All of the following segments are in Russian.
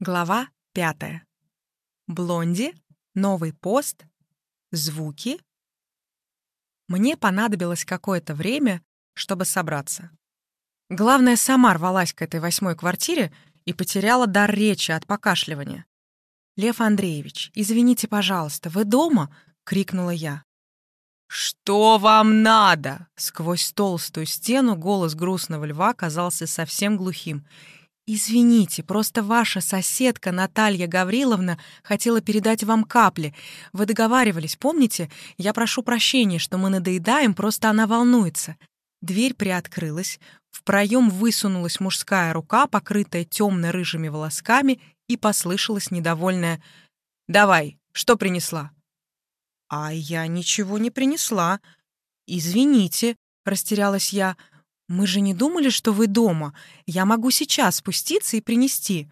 Глава пятая. Блонди, новый пост, звуки. Мне понадобилось какое-то время, чтобы собраться. Главное, сама рвалась к этой восьмой квартире и потеряла дар речи от покашливания. «Лев Андреевич, извините, пожалуйста, вы дома?» — крикнула я. «Что вам надо?» Сквозь толстую стену голос грустного льва казался совсем глухим. «Извините, просто ваша соседка Наталья Гавриловна хотела передать вам капли. Вы договаривались, помните? Я прошу прощения, что мы надоедаем, просто она волнуется». Дверь приоткрылась, в проем высунулась мужская рука, покрытая темно-рыжими волосками, и послышалось недовольное «Давай, что принесла?» «А я ничего не принесла. Извините», — растерялась я. «Мы же не думали, что вы дома. Я могу сейчас спуститься и принести».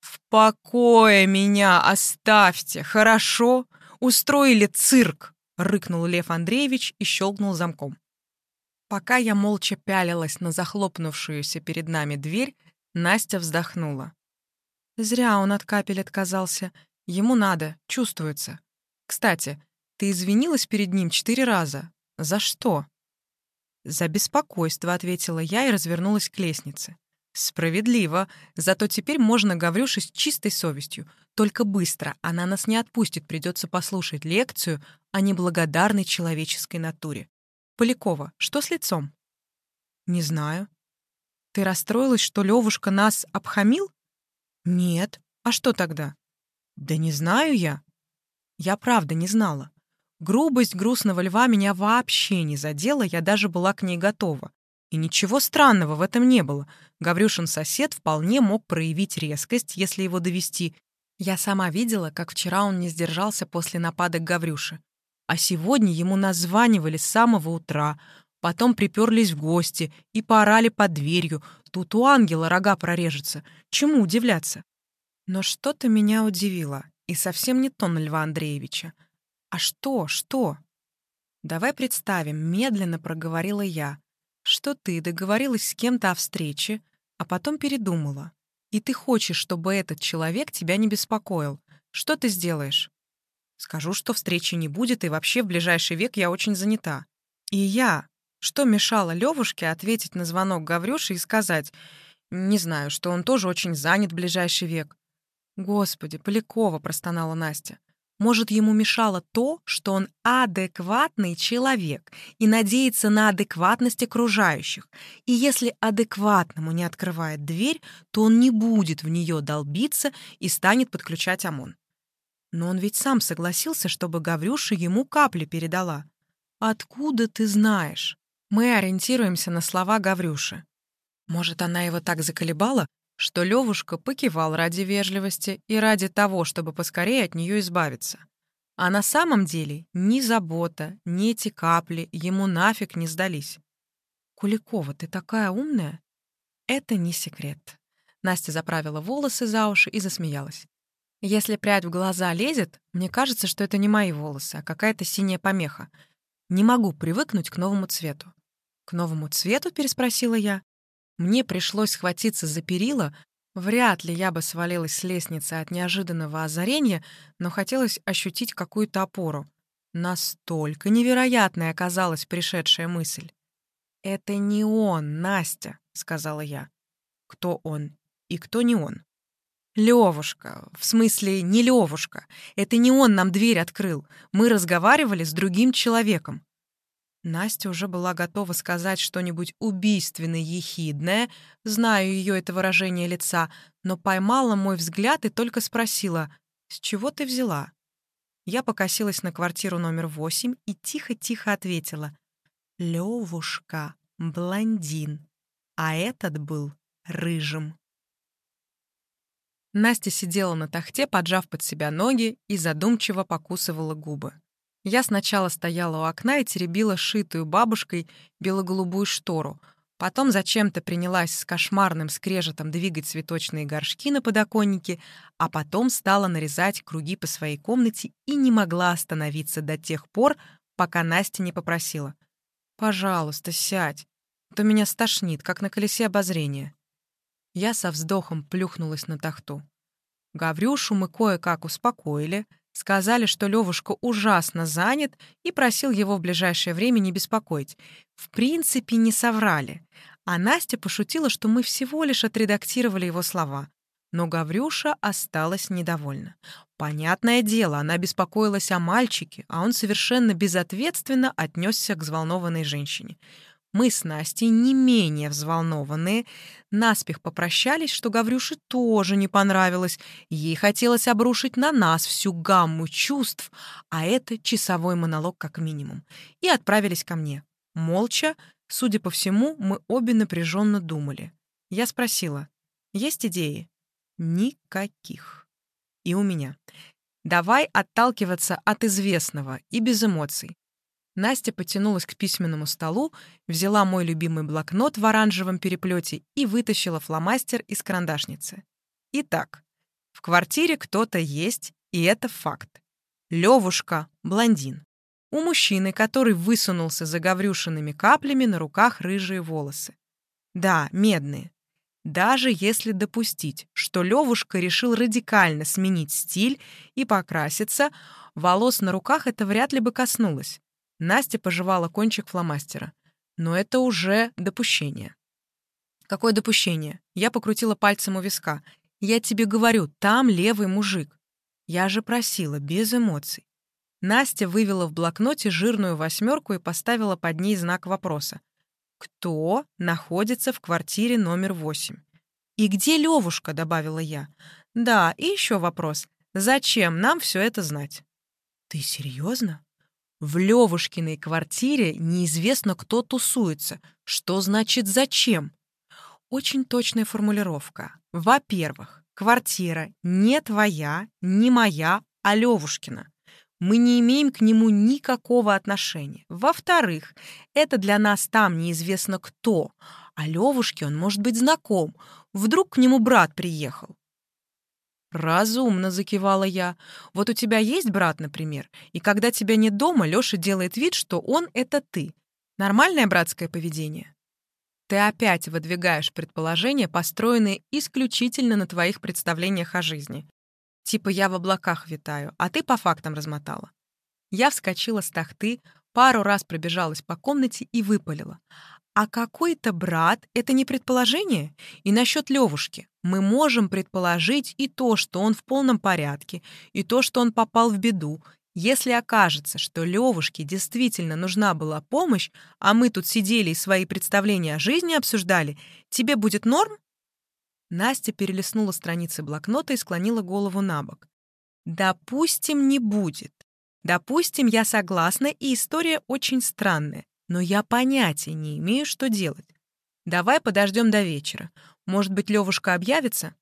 «В покое меня оставьте, хорошо? Устроили цирк!» — рыкнул Лев Андреевич и щелкнул замком. Пока я молча пялилась на захлопнувшуюся перед нами дверь, Настя вздохнула. Зря он от капель отказался. Ему надо, чувствуется. Кстати, ты извинилась перед ним четыре раза. За что?» «За беспокойство», — ответила я и развернулась к лестнице. «Справедливо. Зато теперь можно Гаврюше с чистой совестью. Только быстро. Она нас не отпустит. Придется послушать лекцию о неблагодарной человеческой натуре. Полякова, что с лицом?» «Не знаю». «Ты расстроилась, что Левушка нас обхамил?» «Нет. А что тогда?» «Да не знаю я». Я правда не знала. Грубость грустного льва меня вообще не задела, я даже была к ней готова. И ничего странного в этом не было. Гаврюшин сосед вполне мог проявить резкость, если его довести. Я сама видела, как вчера он не сдержался после нападок Гаврюши. А сегодня ему названивали с самого утра, потом приперлись в гости и поорали под дверью. Тут у ангела рога прорежется. Чему удивляться? Но что-то меня удивило, и совсем не тон Льва Андреевича. «А что, что?» «Давай представим», — медленно проговорила я, «что ты договорилась с кем-то о встрече, а потом передумала. И ты хочешь, чтобы этот человек тебя не беспокоил. Что ты сделаешь?» «Скажу, что встречи не будет, и вообще в ближайший век я очень занята». И я, что мешало Левушке ответить на звонок Гаврюши и сказать, не знаю, что он тоже очень занят в ближайший век. «Господи, Полякова!» — простонала Настя. Может, ему мешало то, что он адекватный человек и надеется на адекватность окружающих. И если адекватному не открывает дверь, то он не будет в нее долбиться и станет подключать ОМОН. Но он ведь сам согласился, чтобы Гаврюша ему капли передала. «Откуда ты знаешь?» Мы ориентируемся на слова Гаврюши. Может, она его так заколебала, что Левушка покивал ради вежливости и ради того, чтобы поскорее от нее избавиться. А на самом деле ни забота, ни эти капли ему нафиг не сдались. «Куликова, ты такая умная?» «Это не секрет». Настя заправила волосы за уши и засмеялась. «Если прядь в глаза лезет, мне кажется, что это не мои волосы, а какая-то синяя помеха. Не могу привыкнуть к новому цвету». «К новому цвету?» — переспросила я. Мне пришлось схватиться за перила. Вряд ли я бы свалилась с лестницы от неожиданного озарения, но хотелось ощутить какую-то опору. Настолько невероятной оказалась пришедшая мысль. «Это не он, Настя», — сказала я. «Кто он и кто не он?» «Левушка, в смысле не Левушка. Это не он нам дверь открыл. Мы разговаривали с другим человеком. Настя уже была готова сказать что-нибудь убийственно ехидное, знаю ее это выражение лица, но поймала мой взгляд и только спросила, «С чего ты взяла?» Я покосилась на квартиру номер восемь и тихо-тихо ответила, «Левушка, блондин, а этот был рыжим». Настя сидела на тахте, поджав под себя ноги и задумчиво покусывала губы. Я сначала стояла у окна и теребила шитую бабушкой бело-голубую штору, потом зачем-то принялась с кошмарным скрежетом двигать цветочные горшки на подоконнике, а потом стала нарезать круги по своей комнате и не могла остановиться до тех пор, пока Настя не попросила. «Пожалуйста, сядь, а то меня стошнит, как на колесе обозрения». Я со вздохом плюхнулась на тахту. Гаврюшу мы кое-как успокоили, сказали, что Левушка ужасно занят и просил его в ближайшее время не беспокоить. В принципе, не соврали. А Настя пошутила, что мы всего лишь отредактировали его слова. Но Гаврюша осталась недовольна. Понятное дело, она беспокоилась о мальчике, а он совершенно безответственно отнесся к взволнованной женщине. Мы с Настей не менее взволнованные. Наспех попрощались, что Гаврюше тоже не понравилось. Ей хотелось обрушить на нас всю гамму чувств, а это часовой монолог как минимум. И отправились ко мне. Молча, судя по всему, мы обе напряженно думали. Я спросила, есть идеи? Никаких. И у меня. Давай отталкиваться от известного и без эмоций. Настя потянулась к письменному столу, взяла мой любимый блокнот в оранжевом переплете и вытащила фломастер из карандашницы. Итак, в квартире кто-то есть, и это факт. Левушка — блондин. У мужчины, который высунулся за гаврюшиными каплями, на руках рыжие волосы. Да, медные. Даже если допустить, что Левушка решил радикально сменить стиль и покраситься, волос на руках это вряд ли бы коснулось. Настя пожевала кончик фломастера. Но это уже допущение. Какое допущение? Я покрутила пальцем у виска. Я тебе говорю, там левый мужик. Я же просила, без эмоций. Настя вывела в блокноте жирную восьмерку и поставила под ней знак вопроса. Кто находится в квартире номер восемь? «И где Левушка?» — добавила я. «Да, и еще вопрос. Зачем нам все это знать?» «Ты серьезно?» В Левушкиной квартире неизвестно, кто тусуется. Что значит «зачем»? Очень точная формулировка. Во-первых, квартира не твоя, не моя, а Левушкина. Мы не имеем к нему никакого отношения. Во-вторых, это для нас там неизвестно кто, а Левушке он может быть знаком. Вдруг к нему брат приехал. «Разумно», — закивала я. «Вот у тебя есть брат, например, и когда тебя нет дома, Лёша делает вид, что он — это ты. Нормальное братское поведение?» Ты опять выдвигаешь предположения, построенные исключительно на твоих представлениях о жизни. Типа я в облаках витаю, а ты по фактам размотала. Я вскочила с тахты, пару раз пробежалась по комнате и выпалила. А какой-то брат — это не предположение? И насчет Левушки. Мы можем предположить и то, что он в полном порядке, и то, что он попал в беду. Если окажется, что Левушке действительно нужна была помощь, а мы тут сидели и свои представления о жизни обсуждали, тебе будет норм? Настя перелистнула страницы блокнота и склонила голову на бок. «Допустим, не будет. Допустим, я согласна, и история очень странная. Но я понятия не имею, что делать. Давай подождем до вечера. Может быть, Левушка объявится?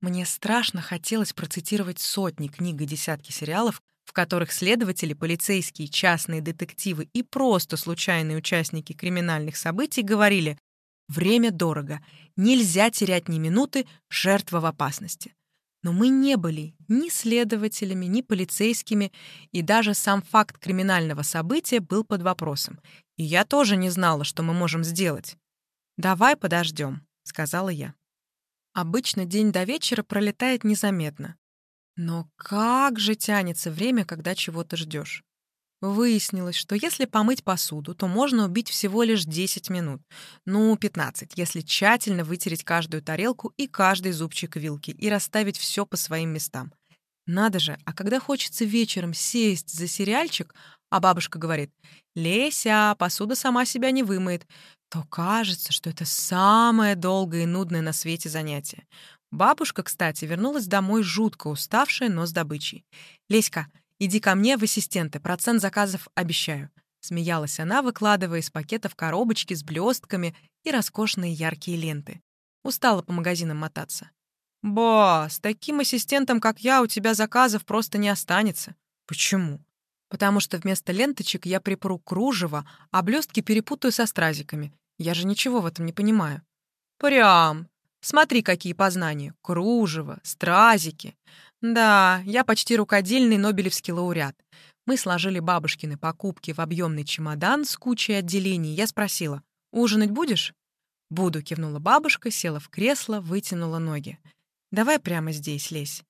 Мне страшно хотелось процитировать сотни книг и десятки сериалов, в которых следователи, полицейские, частные детективы и просто случайные участники криминальных событий говорили «Время дорого, нельзя терять ни минуты, жертва в опасности». Но мы не были ни следователями, ни полицейскими, и даже сам факт криминального события был под вопросом. И я тоже не знала, что мы можем сделать. «Давай подождем», — сказала я. Обычно день до вечера пролетает незаметно. Но как же тянется время, когда чего-то ждешь? Выяснилось, что если помыть посуду, то можно убить всего лишь 10 минут. Ну, 15, если тщательно вытереть каждую тарелку и каждый зубчик вилки и расставить все по своим местам. Надо же, а когда хочется вечером сесть за сериальчик, а бабушка говорит «Леся, посуда сама себя не вымоет», то кажется, что это самое долгое и нудное на свете занятие. Бабушка, кстати, вернулась домой жутко уставшая, но с добычей. «Леська, «Иди ко мне в ассистенты, процент заказов обещаю». Смеялась она, выкладывая из пакетов коробочки с блестками и роскошные яркие ленты. Устала по магазинам мотаться. «Ба, с таким ассистентом, как я, у тебя заказов просто не останется». «Почему?» «Потому что вместо ленточек я припру кружево, а блестки перепутаю со стразиками. Я же ничего в этом не понимаю». «Прям. Смотри, какие познания. Кружево, стразики. Да, я почти рукодельный нобелевский лауреат. Мы сложили бабушкины покупки в объемный чемодан с кучей отделений. Я спросила, «Ужинать будешь?» «Буду», — кивнула бабушка, села в кресло, вытянула ноги. Давай прямо здесь лезь.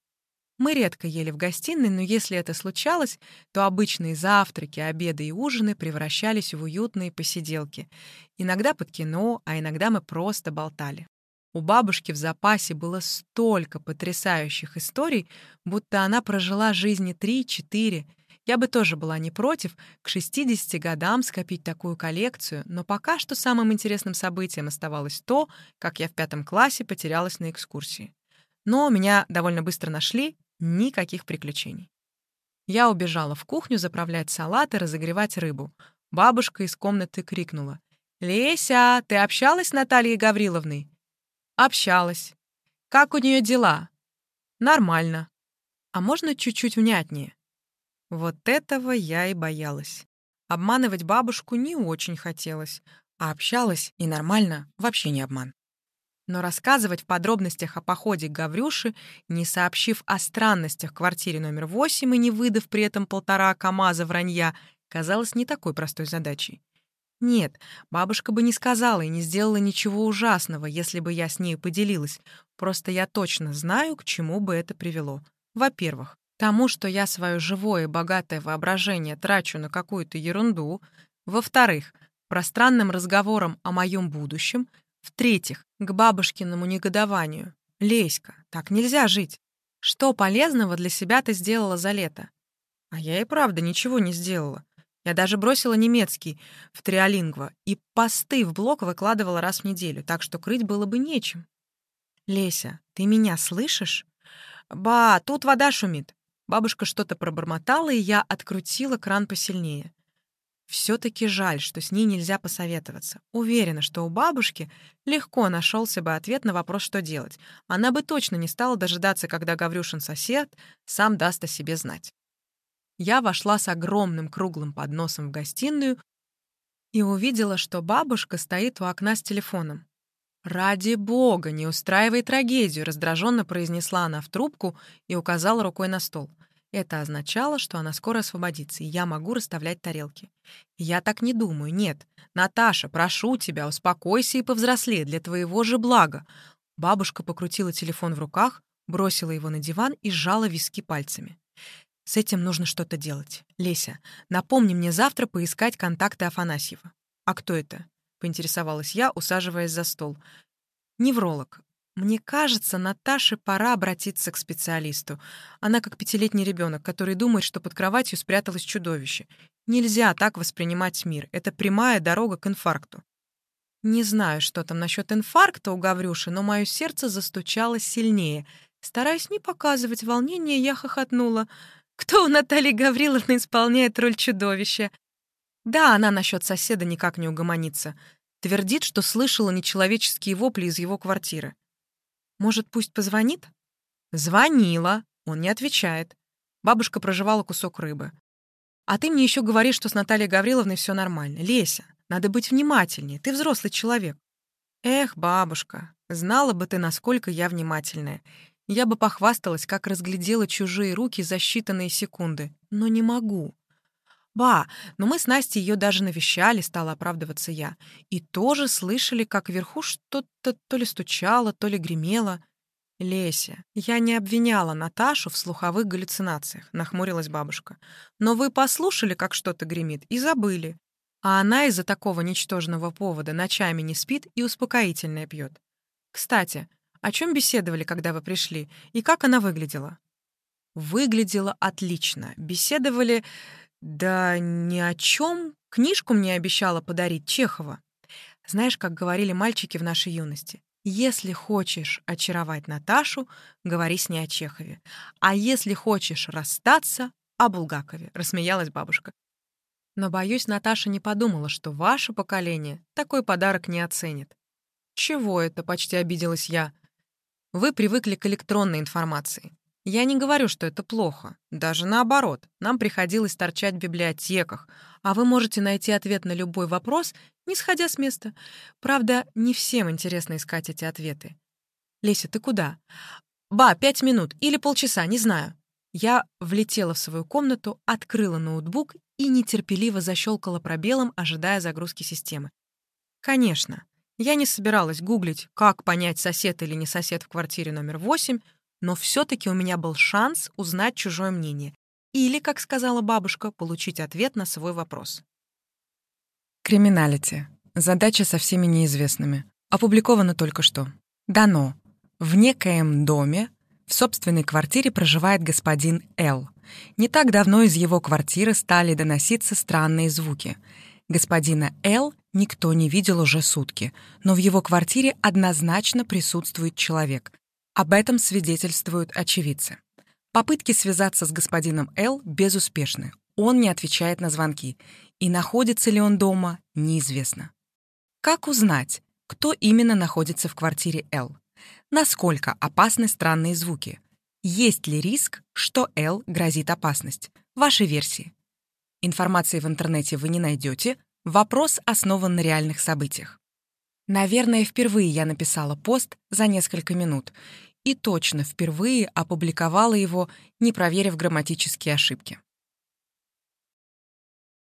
Мы редко ели в гостиной, но если это случалось, то обычные завтраки, обеды и ужины превращались в уютные посиделки. Иногда под кино, а иногда мы просто болтали. У бабушки в запасе было столько потрясающих историй, будто она прожила жизни три-четыре. Я бы тоже была не против к 60 годам скопить такую коллекцию, но пока что самым интересным событием оставалось то, как я в пятом классе потерялась на экскурсии. Но меня довольно быстро нашли, никаких приключений. Я убежала в кухню заправлять салат и разогревать рыбу. Бабушка из комнаты крикнула. «Леся, ты общалась с Натальей Гавриловной?» «Общалась. Как у нее дела?» «Нормально. А можно чуть-чуть внятнее?» Вот этого я и боялась. Обманывать бабушку не очень хотелось, а общалась и нормально вообще не обман. Но рассказывать в подробностях о походе Гаврюши, не сообщив о странностях в квартире номер 8 и не выдав при этом полтора КАМАЗа вранья, казалось не такой простой задачей. Нет, бабушка бы не сказала и не сделала ничего ужасного, если бы я с ней поделилась. Просто я точно знаю, к чему бы это привело. Во-первых, тому, что я свое живое и богатое воображение трачу на какую-то ерунду. Во-вторых, пространным разговором о моем будущем. В-третьих, к бабушкиному негодованию. «Леська, так нельзя жить. Что полезного для себя ты сделала за лето?» А я и правда ничего не сделала. Я даже бросила немецкий в триолингво и посты в блог выкладывала раз в неделю, так что крыть было бы нечем. «Леся, ты меня слышишь?» «Ба, тут вода шумит». Бабушка что-то пробормотала, и я открутила кран посильнее. Все-таки жаль, что с ней нельзя посоветоваться. Уверена, что у бабушки легко нашелся бы ответ на вопрос, что делать. Она бы точно не стала дожидаться, когда Гаврюшин сосед сам даст о себе знать я вошла с огромным круглым подносом в гостиную и увидела, что бабушка стоит у окна с телефоном. «Ради бога, не устраивай трагедию», — раздраженно произнесла она в трубку и указала рукой на стол. Это означало, что она скоро освободится, и я могу расставлять тарелки. Я так не думаю, нет. Наташа, прошу тебя, успокойся и повзрослей, для твоего же блага. Бабушка покрутила телефон в руках, бросила его на диван и сжала виски пальцами. С этим нужно что-то делать. Леся, напомни мне завтра поискать контакты Афанасьева. А кто это? Поинтересовалась я, усаживаясь за стол. Невролог. Мне кажется, Наташе пора обратиться к специалисту. Она как пятилетний ребенок, который думает, что под кроватью спряталось чудовище. Нельзя так воспринимать мир. Это прямая дорога к инфаркту. Не знаю, что там насчет инфаркта у Гаврюши, но мое сердце застучало сильнее. Стараясь не показывать волнения, я хохотнула — кто у Натальи Гавриловны исполняет роль чудовища? Да, она насчет соседа никак не угомонится. Твердит, что слышала нечеловеческие вопли из его квартиры. Может, пусть позвонит? Звонила. Он не отвечает. Бабушка проживала кусок рыбы. А ты мне еще говоришь, что с Натальей Гавриловной все нормально. Леся, надо быть внимательнее. Ты взрослый человек. Эх, бабушка, знала бы ты, насколько я внимательная. Я бы похвасталась, как разглядела чужие руки за считанные секунды, но не могу. «Ба, но мы с Настей ее даже навещали», — стала оправдываться я. «И тоже слышали, как вверху что-то то ли стучало, то ли гремело». «Леся, я не обвиняла Наташу в слуховых галлюцинациях», — нахмурилась бабушка. «Но вы послушали, как что-то гремит, и забыли. А она из-за такого ничтожного повода ночами не спит и успокоительное пьет. Кстати, о чем беседовали, когда вы пришли, и как она выглядела?» «Выглядела отлично. Беседовали... Да ни о чем. Книжку мне обещала подарить Чехова. Знаешь, как говорили мальчики в нашей юности? Если хочешь очаровать Наташу, говори с ней о Чехове. А если хочешь расстаться, о Булгакове», — рассмеялась бабушка. Но, боюсь, Наташа не подумала, что ваше поколение такой подарок не оценит. «Чего это?» — почти обиделась я. Вы привыкли к электронной информации. Я не говорю, что это плохо. Даже наоборот. Нам приходилось торчать в библиотеках, а вы можете найти ответ на любой вопрос, не сходя с места. Правда, не всем интересно искать эти ответы. «Леся, ты куда?» «Ба, пять минут или полчаса, не знаю». Я влетела в свою комнату, открыла ноутбук и нетерпеливо защелкала пробелом, ожидая загрузки системы. Конечно, Я не собиралась гуглить, как понять, сосед или не сосед в квартире номер 8, но все-таки у меня был шанс узнать чужое мнение или, как сказала бабушка, получить ответ на свой вопрос. Криминалити. Задача со всеми неизвестными. Опубликовано только что. Дано. В некоем доме в собственной квартире проживает господин Л. Не так давно из его квартиры стали доноситься странные звуки. Господина Л никто не видел уже сутки, но в его квартире однозначно присутствует человек. Об этом свидетельствуют очевидцы. Попытки связаться с господином Л безуспешны. Он не отвечает на звонки, и находится ли он дома, неизвестно. Как узнать, кто именно находится в квартире Л? Насколько опасны странные звуки? Есть ли риск, что Л грозит опасность? Ваши версии. Информации в интернете вы не найдете. Вопрос основан на реальных событиях. Наверное, впервые я написала пост за несколько минут и точно впервые опубликовала его, не проверив грамматические ошибки.